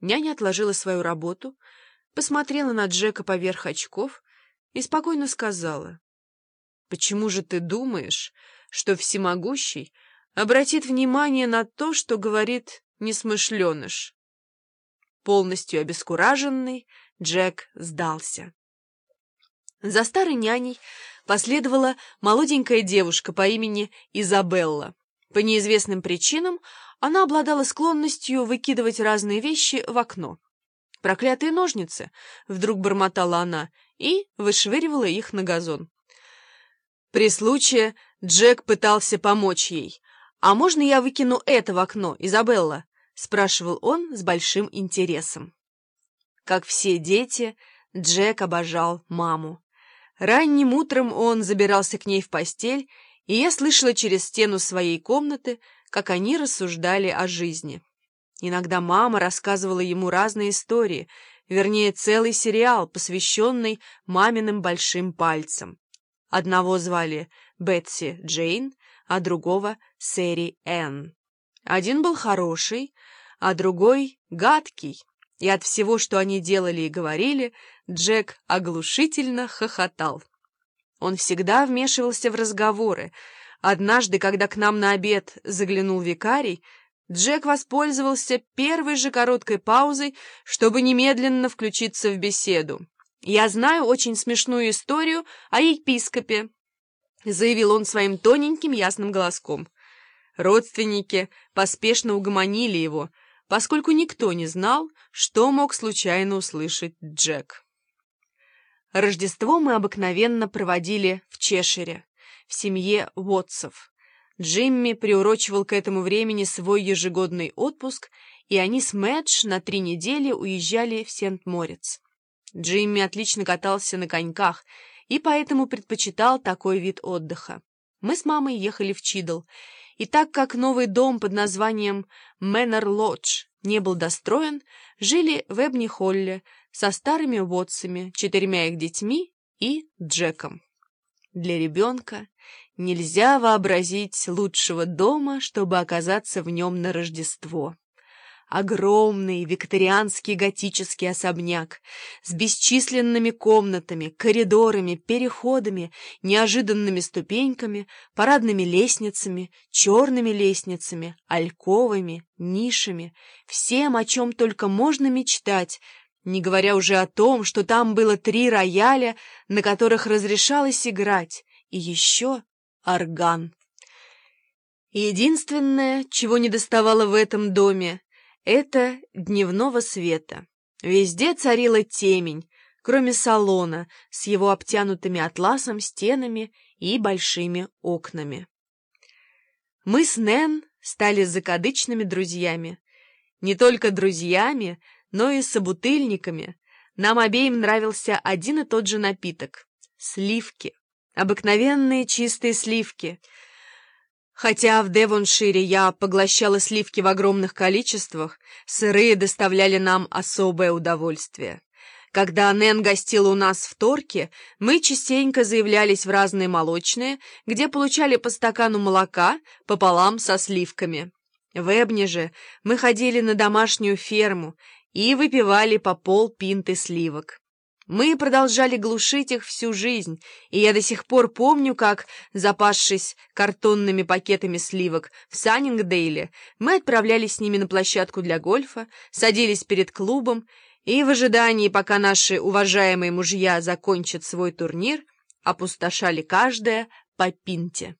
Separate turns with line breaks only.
Няня отложила свою работу, посмотрела на Джека поверх очков и спокойно сказала. «Почему же ты думаешь, что всемогущий обратит внимание на то, что говорит несмышленыш?» Полностью обескураженный, Джек сдался. За старой няней последовала молоденькая девушка по имени Изабелла. По неизвестным причинам она обладала склонностью выкидывать разные вещи в окно. «Проклятые ножницы!» — вдруг бормотала она и вышвыривала их на газон. При случае Джек пытался помочь ей. «А можно я выкину это в окно, Изабелла?» — спрашивал он с большим интересом. Как все дети, Джек обожал маму. Ранним утром он забирался к ней в постель, и я слышала через стену своей комнаты, как они рассуждали о жизни. Иногда мама рассказывала ему разные истории, вернее, целый сериал, посвященный маминым большим пальцам. Одного звали Бетси Джейн, а другого — Сэри Энн. Один был хороший, а другой — гадкий, и от всего, что они делали и говорили, Джек оглушительно хохотал. Он всегда вмешивался в разговоры, Однажды, когда к нам на обед заглянул викарий, Джек воспользовался первой же короткой паузой, чтобы немедленно включиться в беседу. «Я знаю очень смешную историю о епископе», — заявил он своим тоненьким ясным голоском. Родственники поспешно угомонили его, поскольку никто не знал, что мог случайно услышать Джек. Рождество мы обыкновенно проводили в Чешире в семье Уотсов. Джимми приурочивал к этому времени свой ежегодный отпуск, и они с Мэдж на три недели уезжали в Сент-Морец. Джимми отлично катался на коньках и поэтому предпочитал такой вид отдыха. Мы с мамой ехали в Чидл, и так как новый дом под названием Мэннер Лодж не был достроен, жили в Эбни-Холле со старыми Уотсами, четырьмя их детьми и Джеком. Для ребенка нельзя вообразить лучшего дома, чтобы оказаться в нем на Рождество. Огромный викторианский готический особняк с бесчисленными комнатами, коридорами, переходами, неожиданными ступеньками, парадными лестницами, черными лестницами, альковами, нишами, всем, о чем только можно мечтать, не говоря уже о том, что там было три рояля, на которых разрешалось играть, и еще орган. Единственное, чего не доставало в этом доме, это дневного света. Везде царила темень, кроме салона с его обтянутыми атласом стенами и большими окнами. Мы с Нэн стали закадычными друзьями. Не только друзьями, но и собутыльниками. Нам обеим нравился один и тот же напиток — сливки. Обыкновенные чистые сливки. Хотя в Девоншире я поглощала сливки в огромных количествах, сырые доставляли нам особое удовольствие. Когда Нэн гостила у нас в Торке, мы частенько заявлялись в разные молочные, где получали по стакану молока пополам со сливками. В Эбне же мы ходили на домашнюю ферму и выпивали по пол пинты сливок. Мы продолжали глушить их всю жизнь, и я до сих пор помню, как, запасшись картонными пакетами сливок в Саннингдейле, мы отправлялись с ними на площадку для гольфа, садились перед клубом и в ожидании, пока наши уважаемые мужья закончат свой турнир, опустошали каждое по пинте.